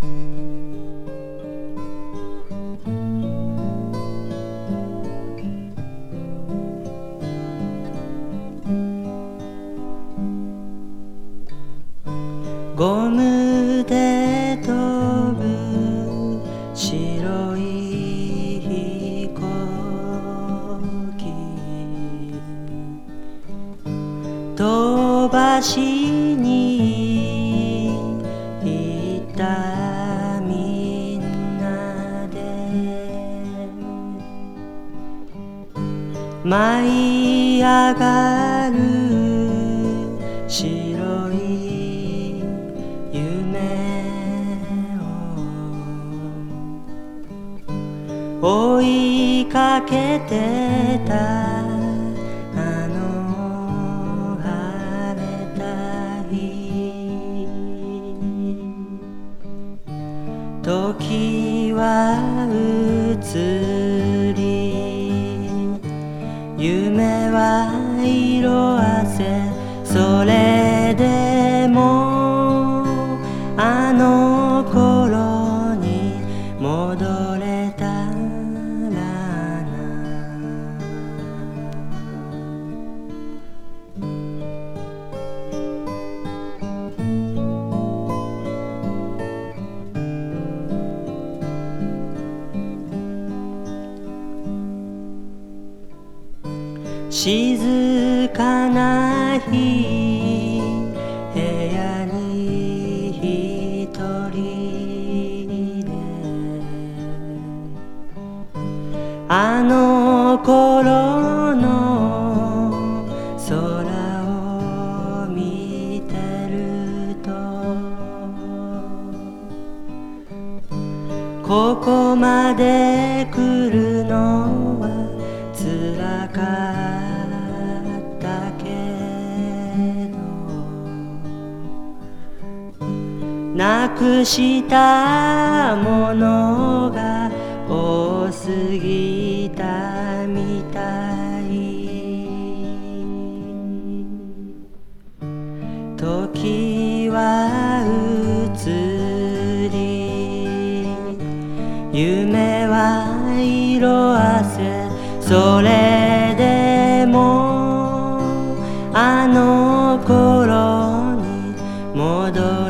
ゴムで飛ぶ白い飛行機飛ばしに舞い上がる白い夢を追いかけてたあの晴れた日時せそれでもあの頃に戻れたらな。静かな日部屋に一人であの頃の空を見てるとここまで来るのなくしたものが多すぎたみたい。時は移り夢は色あせそれでもあの頃に戻り